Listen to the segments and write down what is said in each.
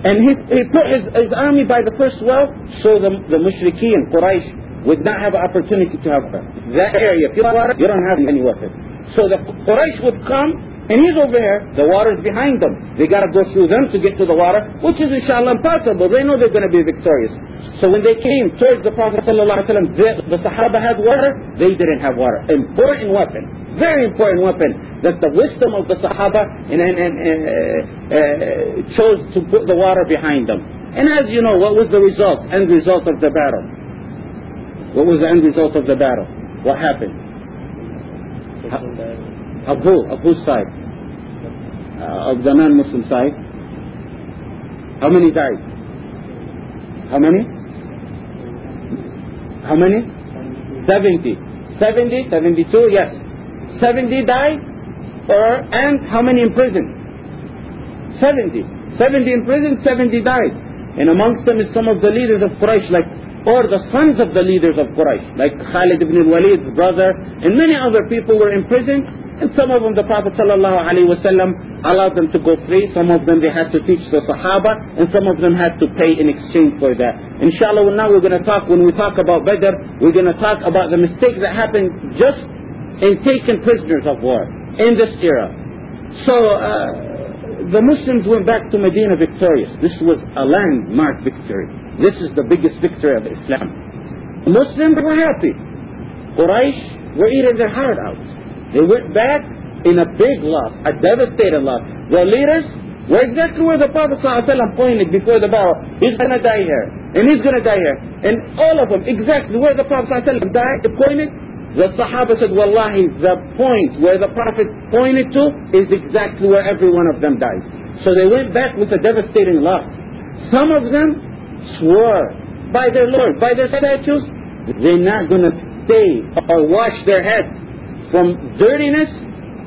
And he, he put his, his army by the first well so the, the mushrikeen, Quraysh, would not have an opportunity to have that. That area, if you water, you don't have any weapon. So the Quraysh would come, and he's over here, the water is behind them. They got to go through them to get to the water, which is inshallah impossible. They know they're going to be victorious. So when they came towards the Prophet ﷺ, the, the Sahaba had water, they didn't have water. Important weapon, very important weapon that the wisdom of the Sahaba and, and, and, uh, uh, chose to put the water behind them. And as you know, what was the result, end result of the battle? What was the end result of the battle? What happened? Of who? Of whose side? Uh, of the non-Muslim side? How many died? How many? How many? 70. 70, 72, yes. 70 died, or, and how many in prison? 70. 70 in prison, 70 died. And amongst them is some of the leaders of Quraysh, like, or the sons of the leaders of Quraysh, like Khalid ibn al-Walid's brother, and many other people were in prison, and some of them the Prophet ﷺ allowed them to go free, some of them they had to teach the Sahaba, and some of them had to pay in exchange for that. Inshallah, now we're going to talk, when we talk about Badr, we're going to talk about the mistake that happened just in taken prisoners of war in this era. So uh, the Muslims went back to Medina victorious. This was a landmark victory. This is the biggest victory of Islam. Muslims were happy. Quraysh were eating their heart out. They went back in a big loss, a devastating loss. Their leaders were exactly where the Prophet ﷺ pointed before the battle. He's going to die here, and he's going to die here. And all of them, exactly where the Prophet ﷺ died, pointed, the Sahaba said, Wallahi, the point where the Prophet pointed to is exactly where every one of them died. So they went back with a devastating loss. Some of them swore by their Lord, by their statues, they're not going to stay or wash their head from dirtiness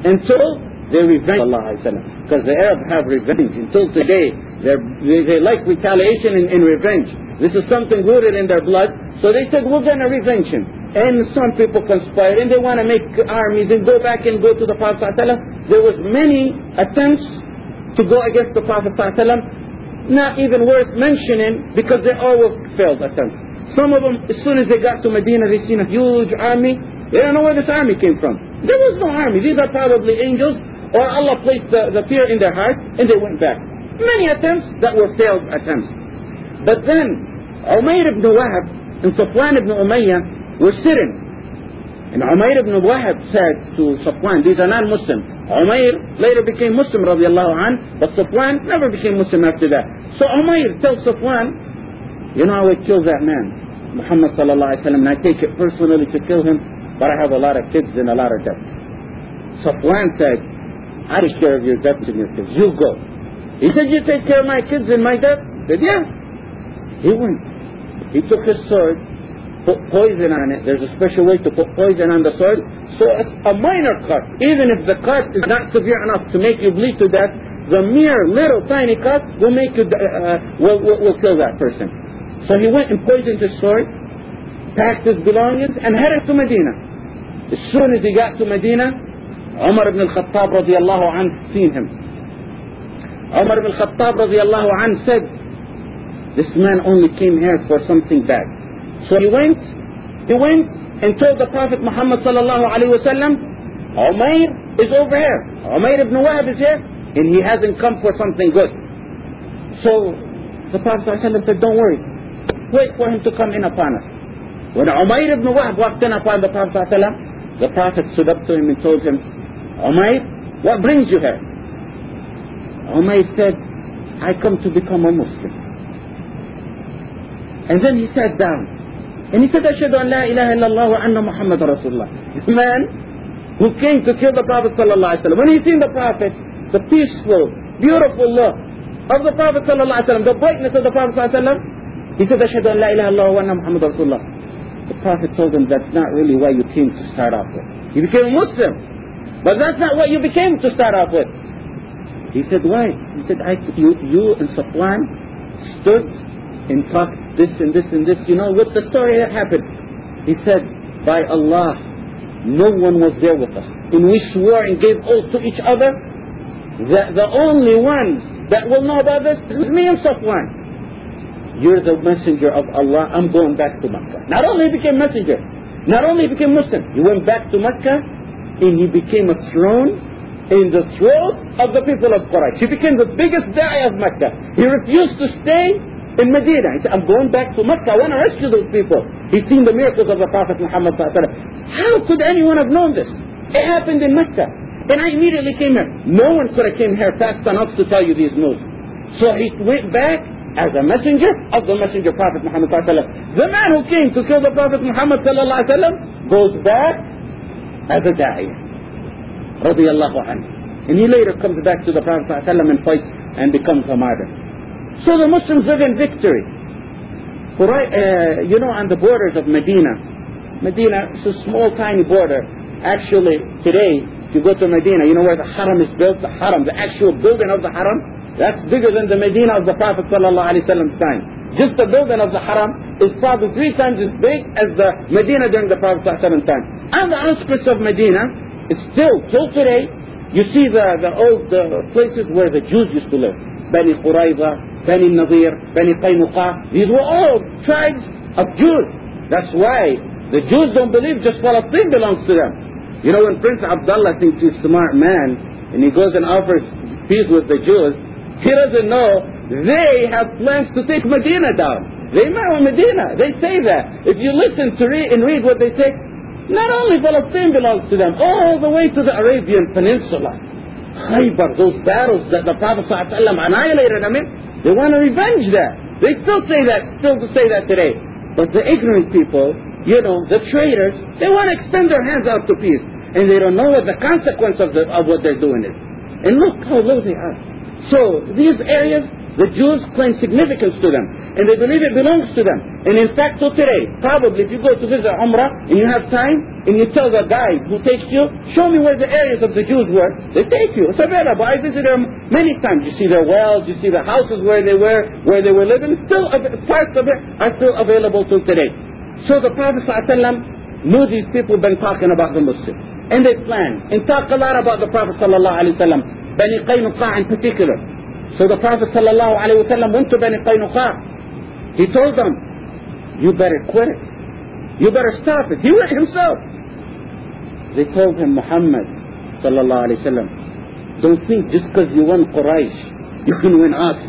until they revenge Allah. Because the Arabs have revenge. Until today, they, they like retaliation and, and revenge. This is something rooted in their blood. So they said, we're going to revenge him. And some people conspired and they want to make armies and go back and go to the Prophet ﷺ. There was many attempts to go against the Prophet ﷺ, not even worth mentioning because they all were failed attempts. Some of them, as soon as they got to Medina, they seen a huge army. They don't know where this army came from. There was no army. These are probably angels or Allah placed the, the fear in their heart and they went back. Many attempts that were failed attempts. But then, Umayr ibn Wahab and Safwan ibn Umayyah were sitting. And Umayr ibn Wahab said to Safwan, these are non-Muslim. Umayr later became Muslim radiallahu an, but Safwan never became Muslim after that. So Umayr tells Safwan, you know I would kill that man, Muhammad sallallahu alayhi wa sallam, and I take it personally to kill him, but I have a lot of kids and a lot of debt. Safwan said, I take care of your debts and your kids. You go. He said, you take care of my kids and my debt? He said, yeah. He went. He took his sword put poison on it. There's a special way to put poison on the soil. So it's a minor cut. Even if the cut is not severe enough to make you bleed to death, the mere little tiny cut will make you, uh, will, will, will kill that person. So he went and poisoned his sword, packed his belongings, and headed to Medina. As soon as he got to Medina, Umar ibn al-Khattab radiallahu anh seen him. Umar ibn al-Khattab radiallahu anh said, this man only came here for something bad. So he went, he went and told the Prophet Muhammad sallallahu alaihi wasallam, Umayr is over here. Umayr ibn Wahab is here, and he hasn't come for something good. So the Prophet said, don't worry. Wait for him to come in upon us. When Umayr ibn Wahab walked in upon the Prophet the Prophet stood up to him and told him, Umayr, what brings you here? Umayr said, I come to become a Muslim. And then he sat down. And he said, Ashhadu an la ilaha illallah wa anna Muhammad Rasulullah. The man who came to kill the Prophet sallallahu alaihi wasallam. When he seen the Prophet, the peaceful, beautiful look of the Prophet sallallahu alaihi wasallam, the brightness of the Prophet sallallahu alaihi wasallam, he said, Ashhadu an la ilaha illallah wa anna Muhammad Rasulullah. The Prophet told him that's not really why you came to start off with. You became a Muslim. But that's not what you became to start off with. He said, why? He said, I, you, you and Safwan stood and talk this and this and this, you know, with the story that happened. He said, by Allah, no one was there with us. And we swore and gave oath to each other that the only ones that will know about? This is me and Safwan. You're the messenger of Allah. I'm going back to Mecca. Not only he became messenger, not only he became Muslim, he went back to Mecca and he became a throne in the throat of the people of Quraysh. He became the biggest da'i of Mecca. He refused to stay in Medina. He said, I'm going back to Mecca. I want to rescue those people. He's seen the miracles of the Prophet Muhammad How could anyone have known this? It happened in Mecca. And I immediately came here. No one could have came here fast enough to tell you these news. So he went back as a messenger of the messenger Prophet Muhammad The man who came to kill the Prophet Muhammad goes back as a da'iyah. And he later comes back to the Prophet and fights and becomes a martyr. So the Muslims live in victory. Right, uh, you know, on the borders of Medina, Medina is a small, tiny border. Actually, today, if you go to Medina, you know where the Haram is built? The Haram, the actual building of the Haram, that's bigger than the Medina of the Prophet ﷺ time. Just the building of the Haram is probably three times as big as the Medina during the Prophet ﷺ time. And the outskirts of Medina, it's still, till today, you see the, the old uh, places where the Jews used to live. Bani Qurayza, Bani Nadir, Bani Qaynuqa. These were all tribes of Jews. That's why the Jews don't believe just Palestine belongs to them. You know, when Prince Abdullah thinks he's a smart man, and he goes and offers peace with the Jews, he doesn't know they have plans to take Medina down. They marry Medina. They say that. If you listen to read and read what they say, not only Palestine belongs to them, all the way to the Arabian Peninsula. Khaybar, those battles that the Prophet ﷺ annihilated, I mean, they want to revenge that. They still say that, still say that today. But the ignorant people, you know, the traitors, they want to extend their hands out to peace. And they don't know what the consequence of, the, of what they're doing is. And look how low they are. So these areas, the Jews claim significance to them, and they believe it belongs to them. And in fact, till today, probably if you go to visit Umrah and you have time, and you tell the guide who takes you, show me where the areas of the Jews were, they take you. It's available. I visited them many times. You see their wells, you see the houses where they were, where they were living. Still, parts of it are still available till today. So the Prophet ﷺ knew these people been talking about the Muslims. And they planned and talked a lot about the Prophet ﷺ, Bani Qaynuqa in particular. So the Prophet ﷺ went to Bani Qaynuqa. he told them, you better quit it. You better stop it. He went himself. They told him, Muhammad sallallahu don't think just because you won Quraysh, you can win us.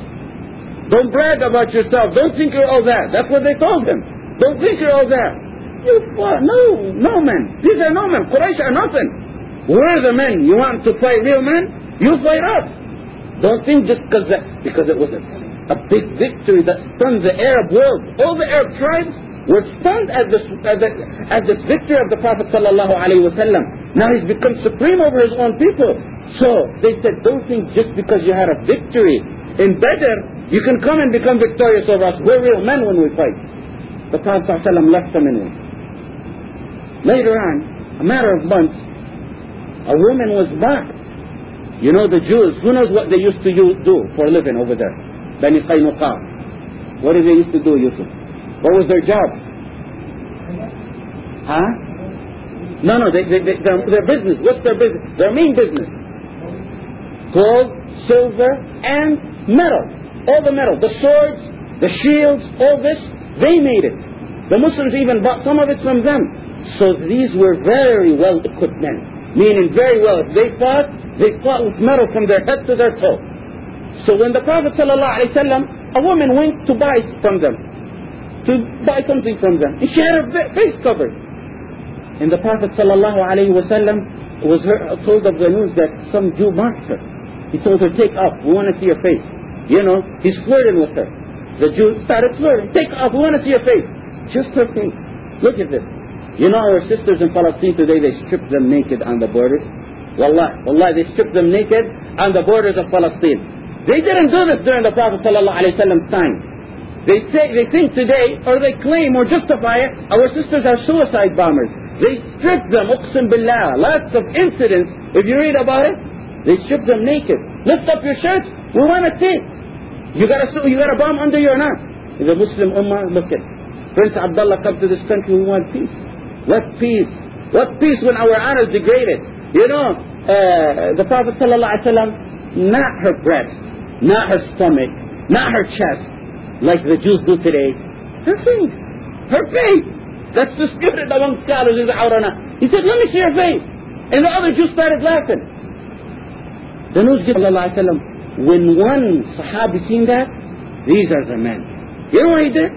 Don't brag about yourself. Don't think you're all that. That's what they told him. Don't think you're all that. You what? No, no men. These are no men. Quraysh are nothing. We're the men. You want to fight real men? You fight us. Don't think just because because it was a, a big victory that stunned the Arab world. All the Arab tribes were stunned at this, at, the, this victory of the Prophet wasallam. Now he's become supreme over his own people. So they said, don't think just because you had a victory in Badr, you can come and become victorious over us. We're real men when we fight. The Prophet ﷺ left them in Later on, a matter of months, a woman was mocked you know the Jews, who knows what they used to do for a living over there? Bani Qaynuqa. What did they used to do, Yusuf? What was their job? Huh? No, no, they, they, they, their, their business. What's their business? Their main business. Gold, silver, and metal. All the metal. The swords, the shields, all this, they made it. The Muslims even bought some of it from them. So these were very well equipped men. Meaning very well. If they fought, they fought with metal from their head to their toe. So when the Prophet ﷺ, a woman went to buy from them, to buy something from them, and she had her face covered. And the Prophet ﷺ was told of the news that some Jew mocked her. He told her, take off, we want to see your face. You know, he's flirting with her. The Jew started flirting. Take off, we want to see your face. Just her face. Look at this. You know our sisters in Palestine today, they strip them naked on the borders. Wallah, wallah, they stripped them naked on the borders of Palestine. They didn't do this during the Prophet ﷺ's time. They say, they think today, or they claim or justify it, our sisters are suicide bombers. They strip them, uqsim billah, lots of incidents, if you read about it, they stripped them naked. Lift up your shirts, we want to see. You got a, you got a bomb under your neck. The Muslim Ummah, look at Prince Abdullah come to this country, we want peace. What peace? What peace when our honor is degraded? You know, uh, the Prophet ﷺ, not her breast. Not her stomach, not her chest, like the Jews do today. Her face. Her face. That's disputed among scholars is awrana. He said, let me see her face. And the other Jews started laughing. The gets when one Sahabi seen that, these are the men. You know what he did?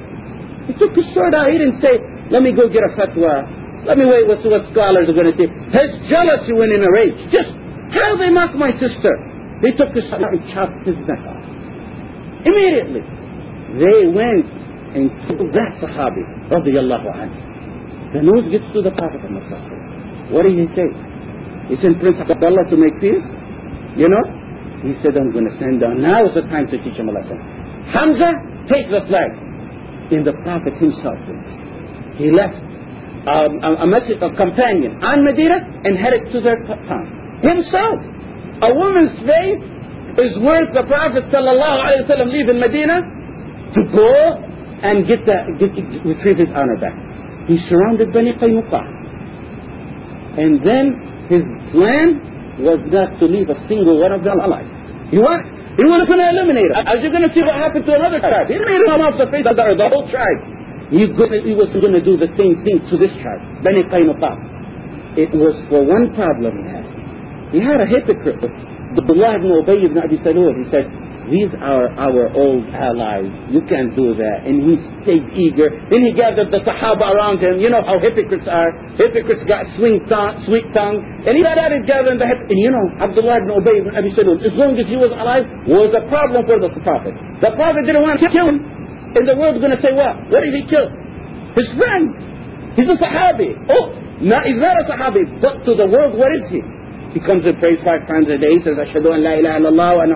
He took his sword out. He didn't say, let me go get a fatwa. Let me wait what, what scholars are going to say. His jealousy went in a rage. Just how they mock my sister. They took the sword and chopped his neck off. Immediately. They went and killed that Sahabi. Radiallahu anhu. The news gets to the Prophet What did he say? He sent Prince Abdullah to make peace. You know? He said, I'm going to send down. Now is the time to teach him a lesson. Hamza, take the flag. And the Prophet himself He left um, a, a, message, a companion on Medina and headed to their town. Himself. A woman's faith is worth the Prophet ﷺ leaving Medina to go and get the, get, retrieve his honor back. He surrounded Bani Qaynuqa. And then his plan was not to leave a single one of them alive. You what? you want, to eliminate them. As you're going to see what happened to another tribe. He didn't come off the face of the the whole tribe. He, he was going to do the same thing to this tribe, Bani Qaynuqa. It was for one problem he had. He had a hypocrite. Abdullah ibn Ubay ibn Abi Salul, he said, these are our old allies. You can't do that. And he stayed eager. Then he gathered the Sahaba around him. You know how hypocrites are. Hypocrites got sweet tongue, sweet tongue. And he got at it gathering the hypocrites. And you know, Abdullah ibn Ubay ibn Abi Salul, as long as he was alive, was a problem for the Prophet. The Prophet didn't want to kill him. And the world's going to say, what? What did he kill? His friend. He's a Sahabi. Oh, not, he's not a Sahabi. But to the world, what is he? He comes and prays five times a day, says, Ashhadu an la ilaha illallah wa anna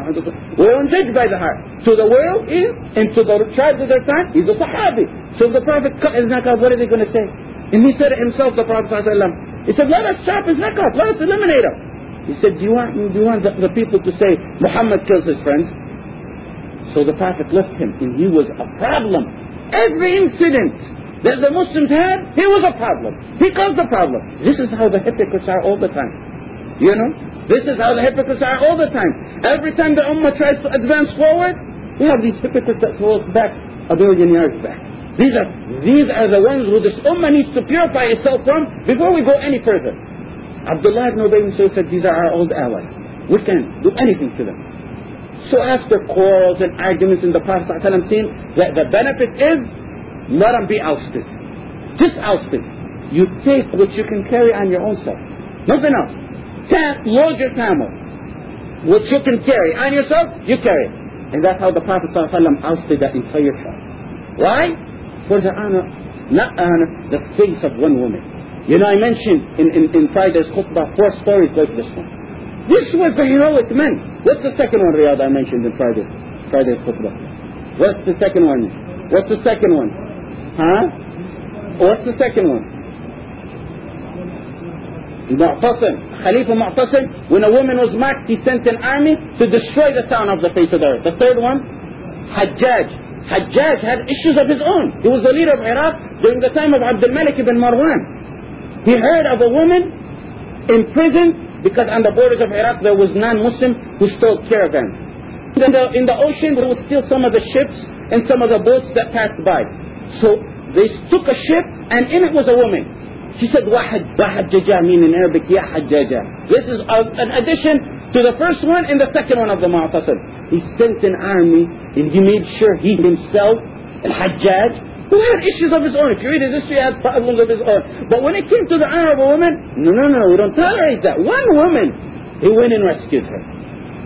We don't judge by the heart. To the world, is, and to the tribes of their time, he's a Sahabi. So the Prophet his neck off, what are they going to say? And he said himself, the Prophet he said, let us chop his neck off, let us eliminate him. He said, do you want, do you want the, the people to say, Muhammad kills his friends? So the Prophet left him, and he was a problem. Every incident that the Muslims had, he was a problem. He caused the problem. This is how the hypocrites are all the time. You know? This is how the hypocrites are all the time. Every time the Ummah tries to advance forward, we have these hypocrites that fall back a billion years back. These are, these are the ones who this Ummah needs to purify itself from before we go any further. Abdullah ibn Ubay said, these are our old allies. We can do anything to them. So after quarrels and arguments in the Prophet ﷺ seen that the benefit is, let them be ousted. Just ousted. You take what you can carry on your own self. Nothing else. Can't load your camel. What you can carry on yourself, you carry it. And that's how the Prophet ﷺ ousted that entire tribe. Why? For the honor, not honor, the face of one woman. You know, I mentioned in, in, in Friday's khutbah four stories like this one. This was the heroic men. What's the second one, Riyadh, I mentioned in Friday, Friday's khutbah? What's the second one? What's the second one? Huh? What's the second one? Mu'tasim, Khalifa Mu'tasim, when a woman was marked, he sent an army to destroy the town of the face of the earth. The third one, Hajjaj. Hajjaj had issues of his own. He was the leader of Iraq during the time of Abdul Malik ibn Marwan. He heard of a woman in prison because on the borders of Iraq there was non-Muslim who stole caravans. In the, in the ocean there would still some of the ships and some of the boats that passed by. So they took a ship and in it was a woman. She said, Wahad, Wahajjaja mean in Arabic, Ya Hajjaja. This is an addition to the first one and the second one of the Mu'tasim. He sent an army and he made sure he himself, Al-Hajjaj, who had issues of his own. If you read his history, he had problems of his own. But when it came to the honor of a woman, no, no, no, we don't tolerate that. One woman, he went and rescued her.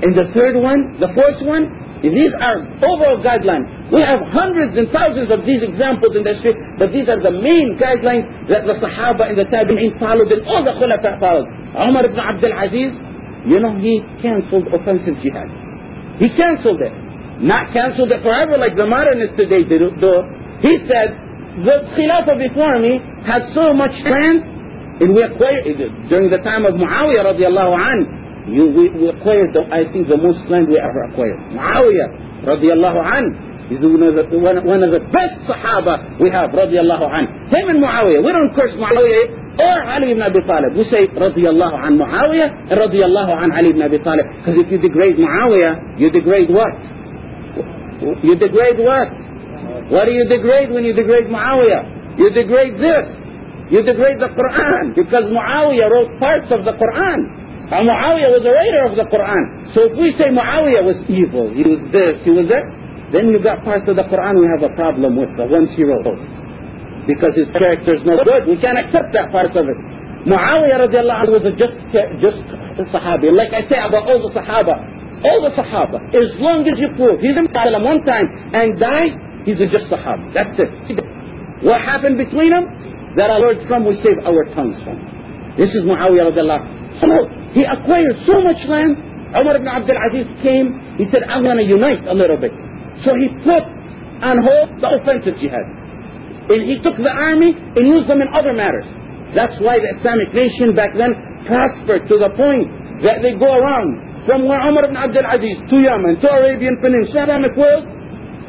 And the third one, the fourth one, these are overall guidelines. We have hundreds and thousands of these examples in the history, but these are the main guidelines that the Sahaba and the Tabi'in followed and all the Khulafa followed. Umar ibn Abdul Aziz, you know, he cancelled offensive jihad. He cancelled it. Not cancelled it forever like the modernists today do. He said, the Khilafah before me had so much strength, and we acquired, during the time of Muawiyah radiallahu anhu, you, we, we acquired, the, I think, the most land we ever acquired. Muawiyah, radiallahu anhu. He's one of, the, one, of the best Sahaba we have, radiallahu anhu. Him and Muawiyah. We don't curse Muawiyah or Ali ibn Abi Talib. We say radiyallahu an Muawiyah and radiyallahu an Ali ibn Abi Talib. Because if you degrade Muawiyah, you degrade what? You degrade what? What do you degrade when you degrade Muawiyah? You degrade this. You degrade the Quran because Muawiyah wrote parts of the Quran. And Muawiyah was a writer of the Quran. So if we say Muawiyah was evil, he was this, he was that, then you've got parts of the Quran we have a problem with, the ones he wrote because his character is no good. We can't accept that part of it. Muawiyah radiallahu anhu was a just, just Sahabi. Like I say about all the Sahaba, all the Sahaba, as long as you prove he's in Islam one time and die, he's a just Sahaba. That's it. What happened between them? That our Lord from we save our tongues from. This is Muawiyah radiallahu. So he acquired so much land. Umar ibn Abdul Aziz came. He said, I'm going to unite a little bit. So he put on hold the offensive jihad. And he took the army and used them in other matters. That's why the Islamic nation back then prospered to the point that they go around from where Umar ibn Abdul Aziz to Yemen, to Arabian Peninsula, Islamic world,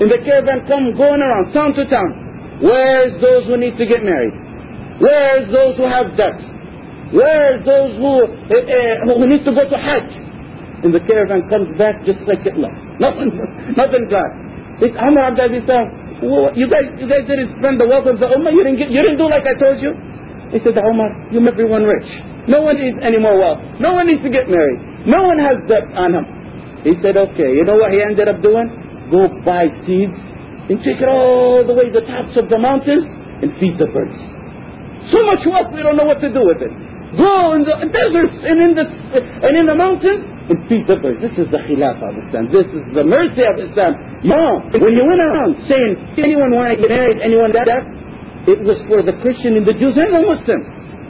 in the caravan come going around town to town. Where's those who need to get married? Where's those who have debts? Where's those who, uh, uh, who need to go to Hajj? And the caravan comes back just like it left. Nothing, nothing got. It's Umar Abdul well, you guys, you guys didn't spend the wealth of the ummah. You didn't get, you didn't do like I told you. He said, Umar, you make everyone rich. No one needs any more wealth. No one needs to get married. No one has debt on him. He said, okay. You know what he ended up doing? Go buy seeds and take it all the way to the tops of the mountains and feed the birds. So much wealth, we don't know what to do with it. Go in the deserts and in the and in the mountains feed the birds. This is the khilafah of Islam. This is the mercy of Islam. No, when you went around saying anyone want to get married, anyone that, it was for the Christian and the Jews and the Muslim.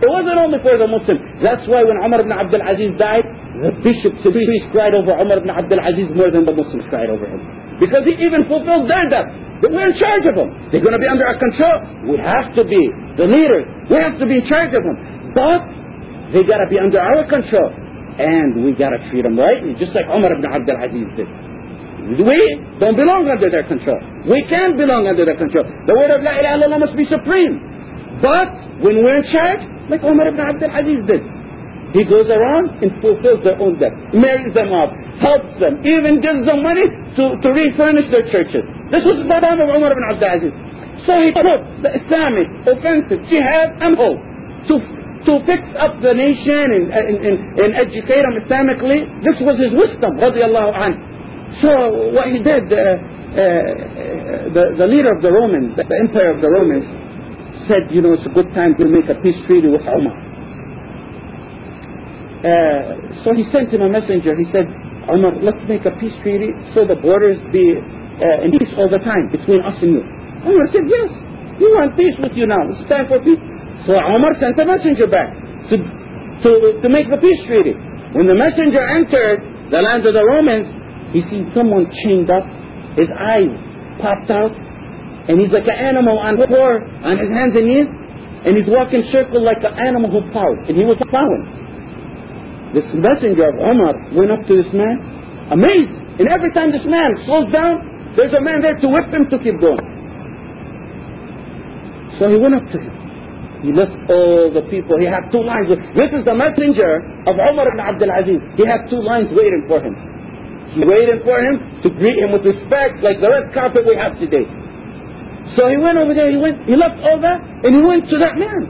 It wasn't only for the Muslim. That's why when Umar ibn Abdul Aziz died, the bishops and priests cried over Umar ibn Abdul Aziz more than the Muslims cried over him. Because he even fulfilled their debt. That we're in charge of them. They're going to be under our control. We have to be the leaders. We have to be in charge of them. But they got to be under our control. And we got to treat them right, just like Umar ibn Abdul Aziz did. We don't belong under their control. We can't belong under their control. The word of La ilaha illallah must be supreme. But when we're in charge, like Umar ibn Abdul Aziz did, he goes around and fulfills their own debt, marries them off, helps them, even gives them money to, to refurnish their churches. This was the time of Umar ibn Abdul Aziz. So he put the Islamic offensive jihad and hope to, to fix up the nation and, and, and, and educate them Islamically. This was his wisdom, radiallahu anhu. So what he did, uh, uh, the, the leader of the Romans, the empire of the Romans, said, you know, it's a good time to make a peace treaty with Umar. Uh, so he sent him a messenger. He said, Umar, let's make a peace treaty so the borders be uh, in peace all the time between us and you. Umar said, yes, we want peace with you now. It's time for peace. So Umar sent a messenger back to, to, to make the peace treaty. When the messenger entered the land of the Romans, he sees someone chained up, his eyes popped out, and he's like an animal on floor, on his hands and knees, and he's walking circle like an animal who plowed, and he was plowing. This messenger of Omar went up to this man, amazed, and every time this man slows down, there's a man there to whip him to keep going. So he went up to him. He left all the people. He had two lines. This is the messenger of Umar ibn Abdul Aziz. He had two lines waiting for him. He waited for him to greet him with respect like the red carpet we have today. So he went over there, he went, he left all that, and he went to that man.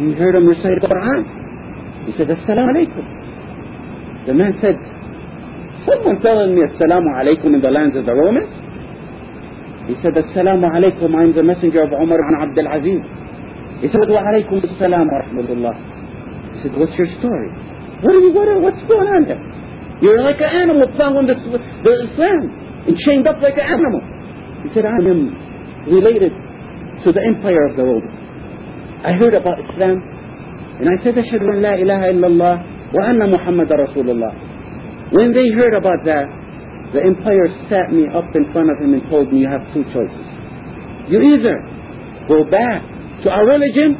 He heard him recite the Quran. He said, Assalamu alaikum. The man said, someone telling me Assalamu alaikum in the lands of the Romans? He said, Assalamu alaikum, I'm the messenger of Umar ibn Abdul Aziz. He said, wa rahmatullah. He said, what's your story? What are you, what are, what's going on there? You're like an animal following the, the Islam and chained up like an animal. He said, I am related to the empire of the Romans. I heard about Islam and I said, Ashhadu an la ilaha illallah wa anna Muhammad Rasulullah. When they heard about that, the empire sat me up in front of him and told me, you have two choices. You either go back to our religion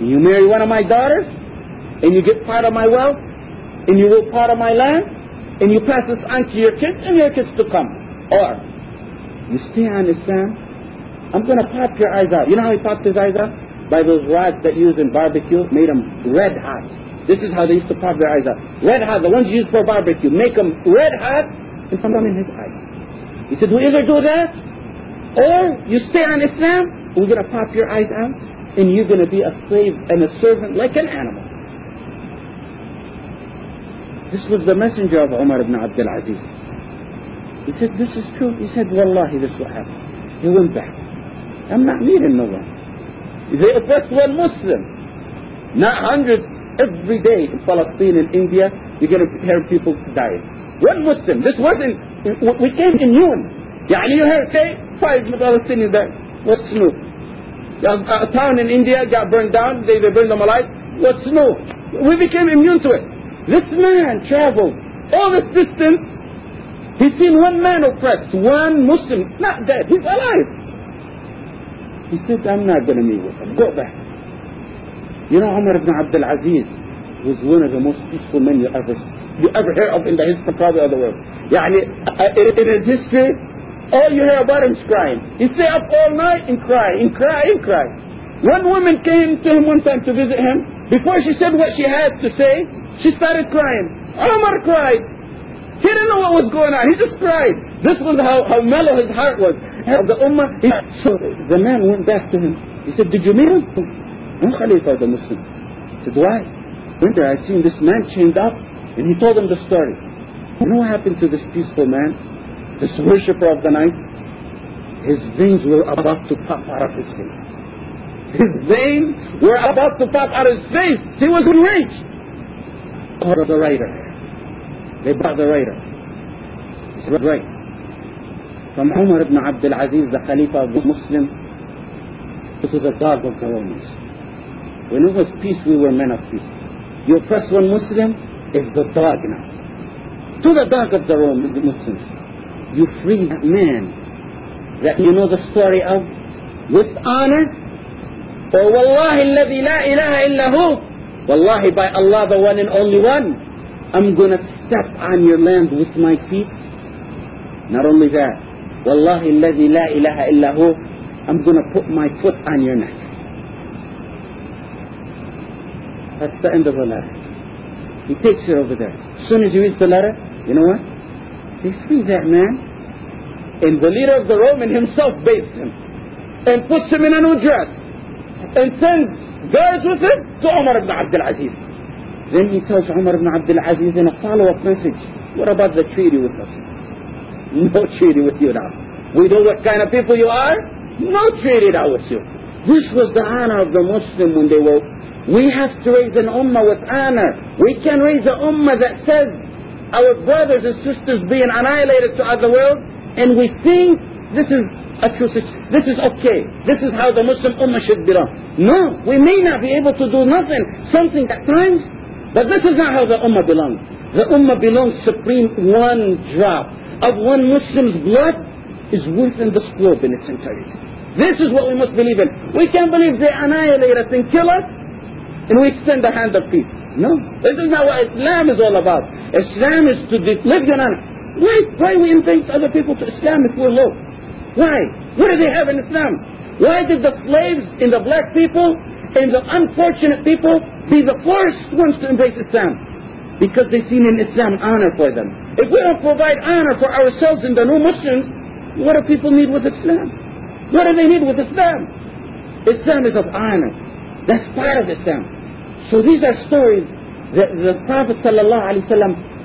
you marry one of my daughters and you get part of my wealth and you will part of my land and you pass this on to your kids and your kids to come. Or you stay on Islam, I'm going to pop your eyes out. You know how he popped his eyes out? by those rods that use in barbecue, made them red hot. This is how they used to pop their eyes out. Red hot, the ones used for barbecue, make them red hot and put them in his eyes. He said, we either do that, or you stay on Islam, we're going to pop your eyes out, and you're going to be a slave and a servant like an animal. This was the messenger of Umar ibn Abdul Aziz. He said, this is true. He said, Wallahi, this will happen. He went back. I'm not meeting no one. They oppressed one Muslim. Not hundreds every day in Palestine and India, you're going to hear people dying. One Muslim. This wasn't, we came immune. يعني you hear, say, five Palestinians there. What's new? A town in India got burned down, they, they burned them alive. What's new? We became immune to it. This man traveled all this distance. He's seen one man oppressed, one Muslim, not dead, he's alive. He said, I'm not going to meet with him. Go back. You know, Umar ibn Abdul Aziz was one of the most peaceful men you ever you ever hear of in the history probably of the world. يعني, in his history, all you hear about him is crying. He'd stay up all night and cry, and cry, and cry. One woman came to him one time to visit him. Before she said what she had to say, she started crying. Omar cried. He didn't know what was going on. He just cried. This was how, how mellow his heart was. The ummah, he, so the man went back to him. He said, did you meet him? I'm Khalifa the Muslims. He said, why? Went there, I seen this man chained up, and he told him the story. You know what happened to this peaceful man? This worshipper of the night? His veins were about to pop out of his face. His veins were about to pop out of his face. He was enraged. Called the writer. They brought the writer. Said, right. From Umar ibn Abdul Aziz, the Khalifa of the Muslim, to the dog of the Romans. When it was peace, we were men of peace. You oppress one Muslim, it's the dog now. To the dog of the Romans, the Muslims. You free that man that you know the story of with honor. For Wallahi alladhi la ilaha illa hu. Wallahi by Allah the one and only one. I'm gonna step on your land with my feet. Not only that. Wallahi alladhi la ilaha illa. I'm gonna put my foot on your neck. That's the end of the letter. He takes it over there. As soon as you reads the letter, you know what? They free that man. And the leader of the Roman himself bathes him. And puts him in a new dress. And sends guards with him to Umar ibn Abdul Aziz. Then he tells Umar ibn Abdul Aziz in a follow-up message, what about the treaty with us? No treaty with you now. We know what kind of people you are. No treaty now with you. This was the honor of the Muslim when they woke. We have to raise an ummah with honor. We can raise an ummah that says our brothers and sisters being annihilated throughout the world, and we think this is a true This is okay. This is how the Muslim ummah should belong. No, we may not be able to do nothing, something at times, but this is not how the ummah belongs. The ummah belongs supreme. One drop of one Muslim's blood is worth this globe in its entirety. This is what we must believe in. We can't believe they annihilate us and kill us, and we extend the hand of peace. No, this is not what Islam is all about. Islam is to live your honor. Why, why we invite other people to Islam if we're low? Why? What do they have in Islam? Why did the slaves and the black people and the unfortunate people be the first ones to embrace Islam? Because they seen in Islam honor for them. If we don't provide honor for ourselves and the new Muslims, what do people need with Islam? What do they need with Islam? Islam is of honor. That's part of Islam. So these are stories that the Prophet ﷺ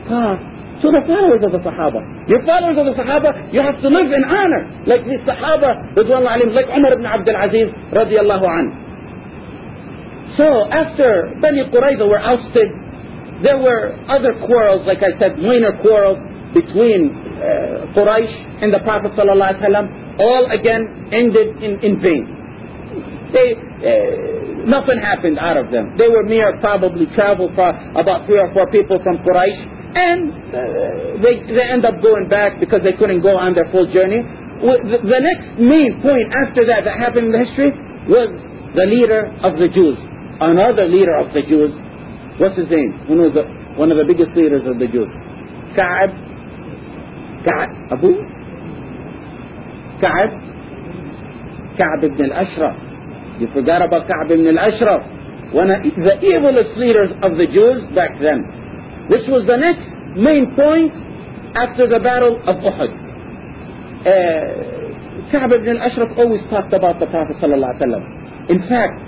taught to the followers of the Sahaba. Your followers of the Sahaba, you have to live in honor. Like the Sahaba, like Umar ibn Abdul Aziz radiallahu anhu. So after Bani Qurayza were ousted, there were other quarrels, like I said, minor quarrels between uh, Quraysh and the Prophet ﷺ, all again ended in, in vain. They, uh, nothing happened out of them. They were mere probably travel for about three or four people from Quraysh, and uh, they, they end up going back because they couldn't go on their full journey. The, next main point after that that happened in the history was the leader of the Jews. Another leader of the Jews, what's his name? One of the, one of the biggest leaders of the Jews. Ka'ab, Ka'ab, Abu? Ka'ab? Ka'ab ibn al-Ashraf. You forgot about Ka'b ibn al-Ashraf, one of the evilest leaders of the Jews back then, which was the next main point after the battle of Uhud. Uh, Ka'b ibn al-Ashraf always talked about the Prophet sallallahu alaihi wasallam. In fact,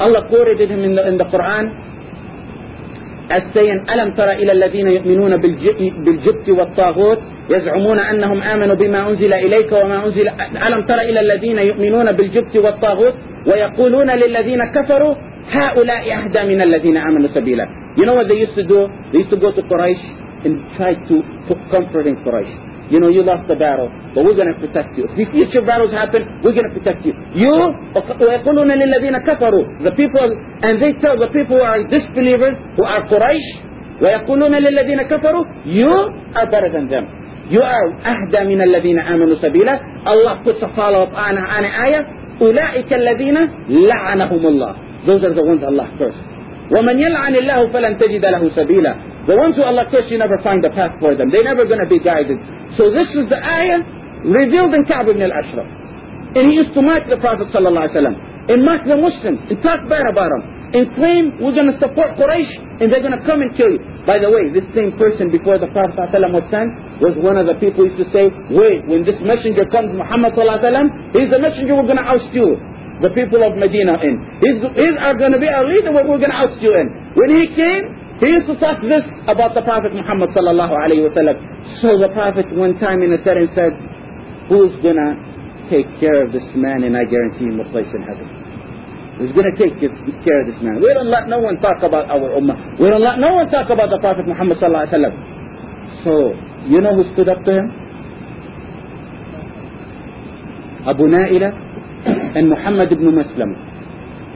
Allah quoted him in the, in the Quran as saying, ألم تر إلى الذين يؤمنون بالجبت والطاغوت يزعمون أنهم آمنوا بما أنزل إليك وما أنزل ألم تر إلى الذين يؤمنون بالجبت والطاغوت ويقولون للذين كفروا هؤلاء أهدى من الذين آمنوا سبيلا You know what they used to do? They used to go to Quraysh and try to put comfort in Quraysh. You know, you lost the battle, but we're going to protect you. If future battles happen, we're going to protect you. You, وَيَقُولُونَ لِلَّذِينَ كَفَرُوا The people, and they tell the people who are disbelievers, who are Quraysh, وَيَقُولُونَ لِلَّذِينَ كَفَرُوا You are better than them. You are أهدى من الذين آمنوا سبيلا. Allah puts a follow-up on, on an ayah. أولئك الذين لعنهم الله. Those are the ones Allah cursed. ومن يلعن الله فلن تجد له سبيلا The ones who Allah cursed, you never find a path for them. They're never going to be guided. So this is the ayah revealed in Ka'b ibn al-Ashraf. And he used to mock the Prophet sallallahu alaihi wasallam, and mock the Muslims, and talk bad about them, and claim we're going to support Quraysh, and they're going to come and kill you. By the way, this same person before the Prophet sallallahu was sent was one of the people who used to say, wait, when this messenger comes, Muhammad wasallam, he's the messenger we're going to oust you the people of Medina in. He's, he's are going to be our leader, we're going to oust you in. When he came, he used to talk this about the Prophet Muhammad wa So the Prophet one time in a setting said, who's going to take care of this man and I guarantee him a place in heaven. Who's going to take care of this man? We don't let no one talk about our ummah. We don't let no one talk about the Prophet Muhammad sallallahu alayhi wa So, you know who stood up to him? Abu Na'ila and Muhammad ibn Maslama.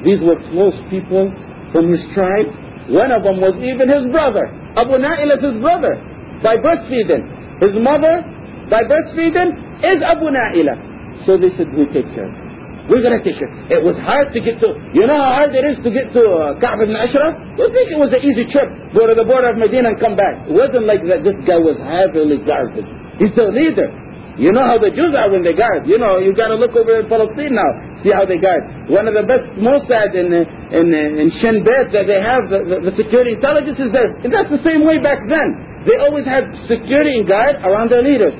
These were close people from his tribe. One of them was even his brother. Abu Na'ila is his brother by breastfeeding. His mother by breastfeeding is Abu Na'ila. So they said, we take care. We're going to take it. It was hard to get to, you know how hard it is to get to uh, Ka'b ibn Ashraf? You think it was an easy trip, go to the border of Medina and come back. It wasn't like that. This guy was heavily guarded. He's the leader. You know how the Jews are when they guard. You know, you got to look over in Palestine now, see how they guard. One of the best Mossad in in in Shin Bet that they have the, the, security intelligence is there, and that's the same way back then. They always had security and guard around their leaders.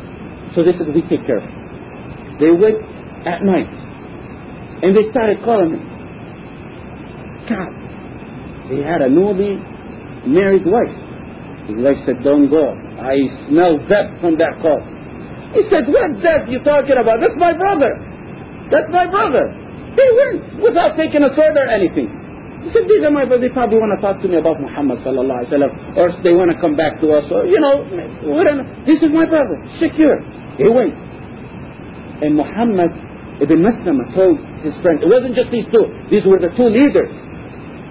So they said, we take care. They went at night, and they started calling him. God, he had a newly married wife. His wife said, don't go. I smell death from that call. He said, what death you talking about? That's my brother. That's my brother. They went without taking a sword or anything. He said, these are my brothers. They probably want to talk to me about Muhammad sallallahu wasallam, or they want to come back to us, or you know, this is my brother. Secure. He went. And Muhammad ibn Maslama told his friend, it wasn't just these two. These were the two leaders.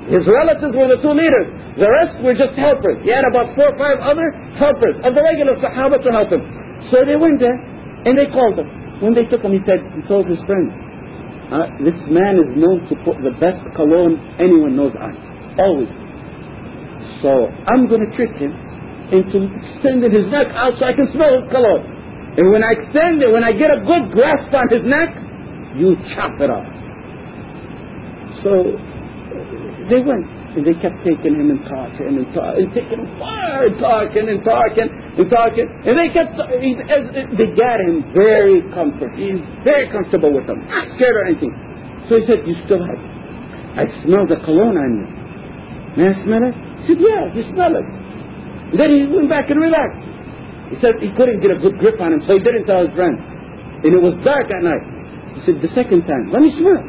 His relatives were the two leaders. The rest were just helpers. He had about four or five other helpers of the regular Sahaba to help him. So they went there and they called him. When they took him, he said, he told his friend, uh, this man is known to put the best cologne anyone knows on. Always. So I'm going to trick him into extending his neck out so I can smell his cologne. And when I extend it, when I get a good grasp on his neck, you chop it off. So they went. And they kept taking him and talking and talking, and taking him far and talking and talking and talking. And they kept, he, they got him very comfortable. He's very comfortable with them, not scared or anything. So he said, you still have, I smell the cologne on you. May I smell it? He said, yeah, you smell it. And then he went back and relaxed. He said he couldn't get a good grip on him, so he didn't tell his friend. And it was dark at night. He said, the second time, let me smell.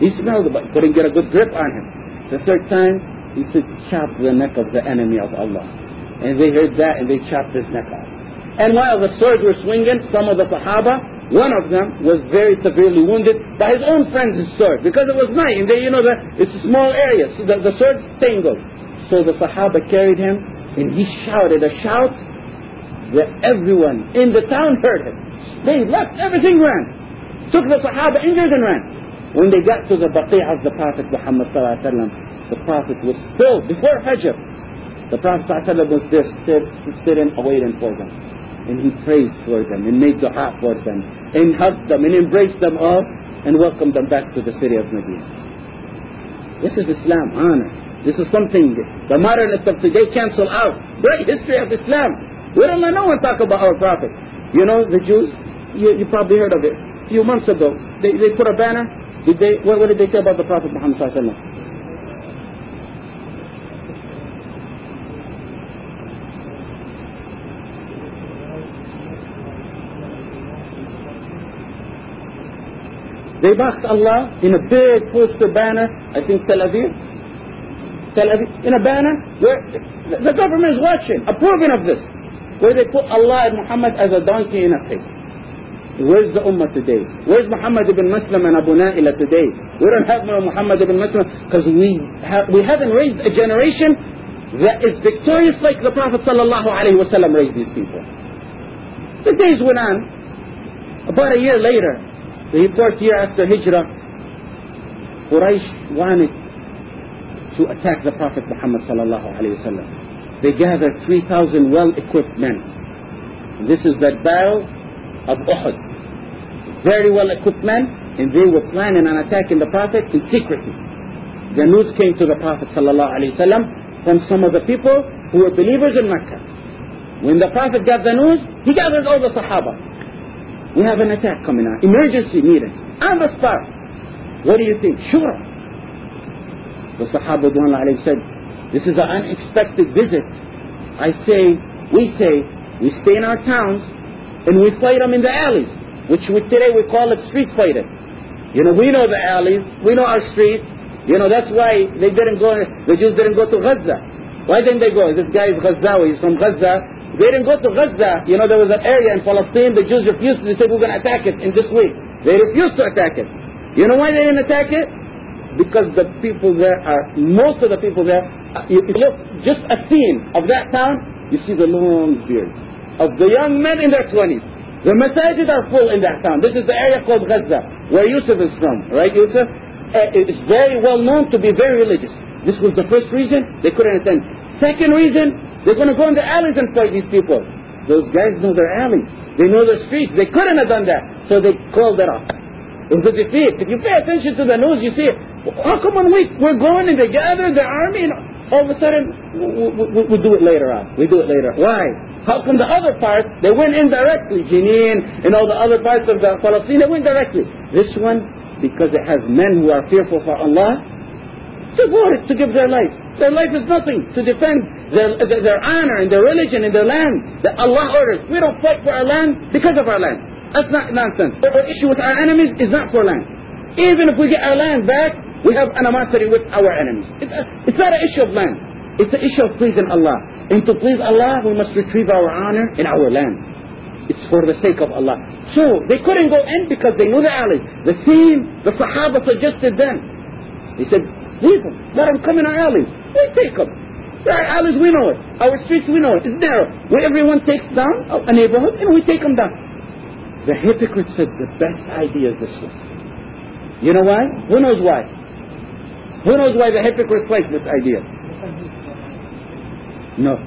He smelled but couldn't get a good grip on him. The third time, he said, chop the neck of the enemy of Allah. And they heard that and they chopped his neck off. And while the swords were swinging, some of the Sahaba, one of them was very severely wounded by his own friend's sword because it was night and they, you know, the, it's a small area, so the, the sword tangled. So the Sahaba carried him and he shouted a shout that everyone in the town heard him. They left, everything ran. Took the Sahaba injured and ran. When they got to the Baqi' of the Prophet Muhammad wasallam, the Prophet was still, before Fajr, the Prophet ﷺ was there sitting awaiting for them. And he prayed for them and made dua for them and hugged them and embraced them all and welcomed them back to the city of Medina. This is Islam, honor. This is something the modernists of today cancel out. Great history of Islam. We don't let no one talk about our Prophet. You know, the Jews, you, you probably heard of it. Few months ago, they, they put a banner. Did they, what, what did they say about the Prophet Muhammad Sallallahu Alaihi Wasallam? They boxed Allah in a big poster banner, I think Tel Aviv. Tel Aviv, in a banner where the government is watching, approving of this, where they put Allah and Muhammad as a donkey in a pig. Where's the Ummah today? Where's Muhammad ibn Maslama and Abu Naila today? We don't have Muhammad ibn Maslama because we, ha- we haven't raised a generation that is victorious like the Prophet sallallahu alaihi wasallam raised these people. The days went on. About a year later, the fourth year after Hijrah, Quraysh wanted to attack the Prophet Muhammad sallallahu alaihi wasallam. They gathered 3,000 well-equipped men. This is that battle of Uhud. Very well-equipped men, and they were planning on attacking the Prophet in secrecy. The news came to the Prophet wasallam from some of the people who were believers in Mecca. When the Prophet got the news, he gathered all the Sahaba. We have an attack coming on. Emergency meeting. On the spot. What do you think? Sure. The Sahaba said, this is an unexpected visit. I say, we say, we stay in our towns and we fight them in the alleys, which we, today we call it street fighting. You know, we know the alleys, we know our streets. You know, that's why they didn't go, the Jews didn't go to Gaza. Why didn't they go? This guy is Ghazawi, he's from Gaza. They didn't go to Gaza. You know, there was an area in Palestine, the Jews refused. They said, we're going to attack it in this week. They refused to attack it. You know why they didn't attack it? Because the people there are, most of the people there, uh, you look, just a scene of that town, you see the long beards of the young men in their 20s. The masajid are full in that town. This is the area called Gaza, where Yusuf is from, right, Yusuf? Uh, it's very well known to be very religious. This was the first reason they couldn't attend. Second reason, they're going to go in the alleys and fight these people. Those guys know their alleys. They know their streets. They couldn't have done that. So they called it off. It was a defeat. If you pay attention to the news, you see, how come we, we're going and they gather the army and all of a sudden we, we, we do it later on. We do it later. Why? How come the other part, they went indirectly, Jenin and all the other parts of the Palestine, they went directly. This one, because it has men who are fearful for Allah, to devoted to give their life. Their life is nothing to defend their, their, their honor and their religion and their land that Allah orders. We don't fight for our land because of our land. That's not nonsense. Our issue with our enemies is not for land. Even if we get our land back, we have animosity with our enemies. It's, a, it's not an issue of land. It's an issue of pleasing Allah. And to please Allah, we must retrieve our honor in our land. It's for the sake of Allah. So, they couldn't go in because they knew the alleys. The same, the Sahaba suggested them. They said, leave them. Let them come in our alleys. We take them. Our alleys, we know it. Our streets, we know it. It's narrow. Where everyone takes down a neighborhood and we take them down. The hypocrite said the best idea is this one. You know why? Who knows why? Who knows why the hypocrite likes this idea? No.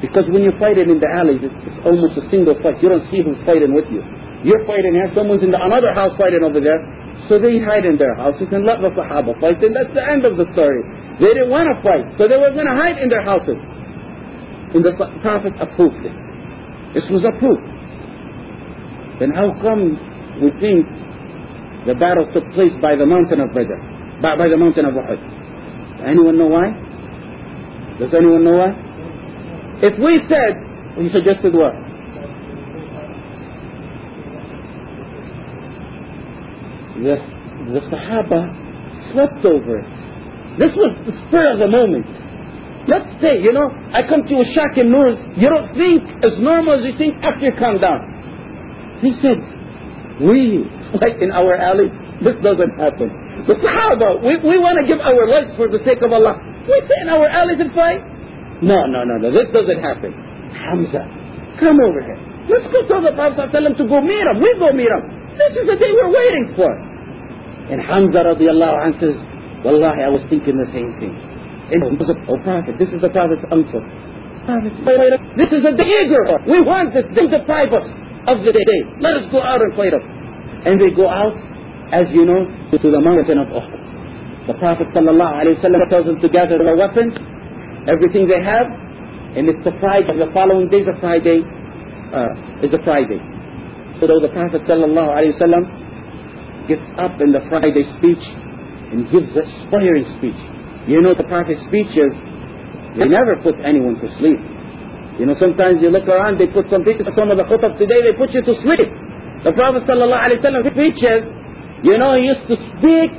Because when you're fighting in the alleys, it's, it's almost a single fight. You don't see who's fighting with you. You're fighting here, someone's in the, another house fighting over there. So they hide in their houses and let the Sahaba fight, and that's the end of the story. They didn't want to fight, so they were going to hide in their houses. And the Prophet approved it. This was approved. Then how come we think the battle took place by the mountain of Badr, by, by the mountain of Uhud? Anyone know why? Does anyone know why? If we said, he suggested what? The, the Sahaba slept over it. This was the spur of the moment. Let's say, you know, I come to with shocking news. You don't think as normal as you think after you calm down. He said, we like in our alley. This doesn't happen. The Sahaba, we, we want to give our lives for the sake of Allah. We sit in our alleys and fight. No, no, no, no. This doesn't happen. Hamza, come over here. Let's go tell the Prophet tell him to go meet him. We go meet him. This is the day we're waiting for. And Hamza radiallahu anh says, Wallahi, I was thinking the same thing. And he oh Prophet, this is the Prophet's uncle. Prophet, this is a dagger. We want this. Don't deprive us of the day. Let us go out and fight them. And they go out, as you know, to the mountain of Uhud. The Prophet ﷺ tells them to gather their weapons, everything they have, and it's the Friday, the following day, the Friday, uh, is a Friday. So the Prophet ﷺ gets up in the Friday speech and gives a inspiring speech. You know the Prophet's speeches, they never put anyone to sleep. You know, sometimes you look around, they put some people, some of the khutab today, they put you to sleep. The Prophet ﷺ speeches, you know, he used to speak,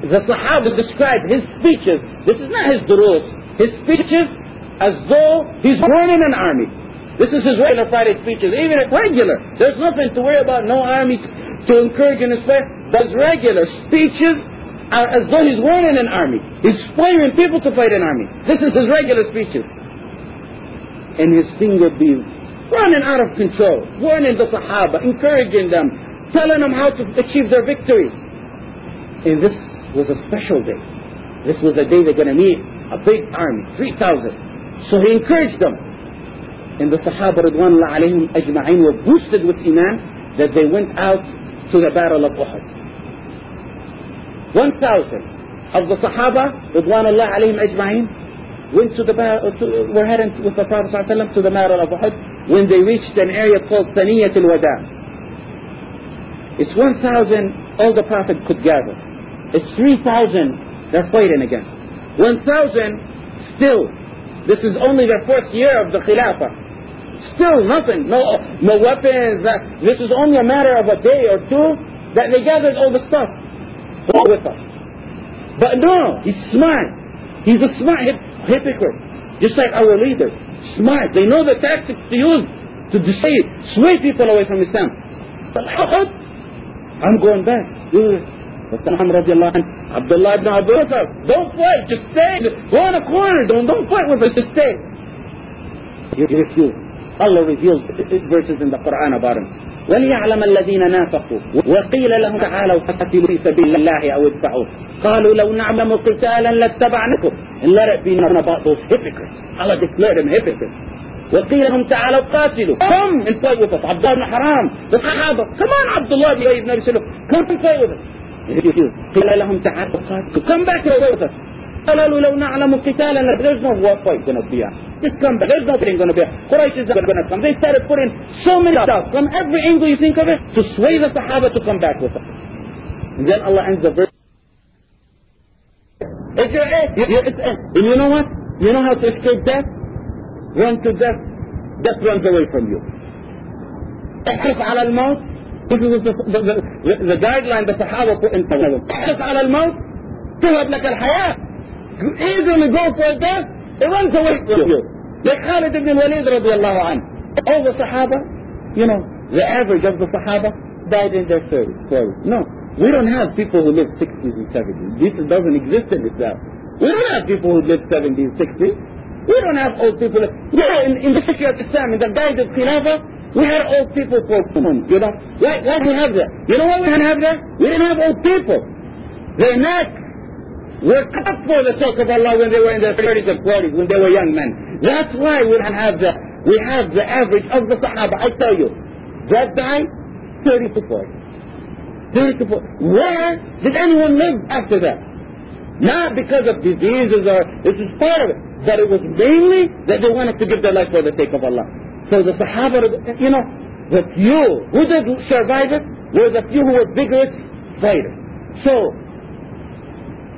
the Sahaba described his speeches, this is not his durus, his speeches as though he's running an army. This is his regular Friday speeches, even at regular. There's nothing to worry about, no army to encourage and inspire. But his regular speeches are as though he's running an army. He's inspiring people to fight an army. This is his regular speeches. And his thing would be running out of control, warning the Sahaba, encouraging them, telling them how to achieve their victory. And this was a special day. This was the day they're going to meet a big army, 3,000. So he encouraged them. And the Sahaba Ridwanullah alayhim ajma'in were boosted with Iman that they went out to the battle of Uhud. 1,000 of the Sahaba Ridwanullah alayhim ajma'in went to the to, were heading with the Prophet ﷺ to the battle of Uhud when they reached an area called Thaniyat al-Wada. It's 1,000 all the Prophet could gather. It's 3,000 they're fighting again. 1,000 still. This is only their first year of the Khilafah. Still nothing, no, no weapons. Uh, this is only a matter of a day or two that they gathered all the stuff with us. But no, he's smart. He's a smart hip- hypocrite, just like our leader. Smart. They know the tactics to use to dissuade, sway people away from Islam. But I'm going back. Muhammad radiallahu anh, Abdullah ibn Abu Bakr, don't fight, just stay. Go in a corner, don't, don't fight with us, just stay. You refuse. Allah reveals verses in the Quran about him. وليعلم الذين نافقوا وقيل لهم تعالوا قاتلوا في سبيل الله أو ادفعوا قالوا لو نعلم قتالا لاتبعناكم and let it be known about those hypocrites Allah declared them hypocrites وقيل لهم تعالوا قاتلوا come and fight with us عبد الله بن حرام Sahaba come on عبد الله بن ابي بن come and fight with us قيل لهم تعالوا قاتلوا back and fight with us قالوا لو نعلم قتالا there's no war fight going to be just come back. There's nothing going to be. Quraysh is going to come. They started putting so many stuff from every angle you think of it to sway the Sahaba to come back with us. And then Allah ends the verse. It's your end. It's end. And you know what? You know how to escape death? Run to death. Death runs away from you. احرص على الموت. This is the, the, the, the guideline the Sahaba put in front of them. احرص على الموت. تهب لك الحياة. Easily go for death. It runs away from you. Like Khalid ibn Walid radiallahu anhu. All the Sahaba, you know, the average of the Sahaba died in their 30s, 40s. No, we don't have people who live 60s and 70s. This doesn't exist in Islam. We don't have people who live 70s, 60s. We don't have old people. Yeah, in, in the history of Islam, in the guide of Khilafah, we had old people for whom, you know. Why, why we have that? You know why we didn't have that? We didn't have old people. They're not were cut for the sake of Allah when they were in their 30s and 40s, when they were young men. That's why we don't have the, we have the average of the Sahaba. I tell you, that died 30 to 40. 30 to 40. Where did anyone live after that? Not because of diseases or, this is part of it, but it was mainly that they wanted to give their life for the sake of Allah. So the Sahaba, you know, the few who did survive it were the few who were vigorous fighters. So,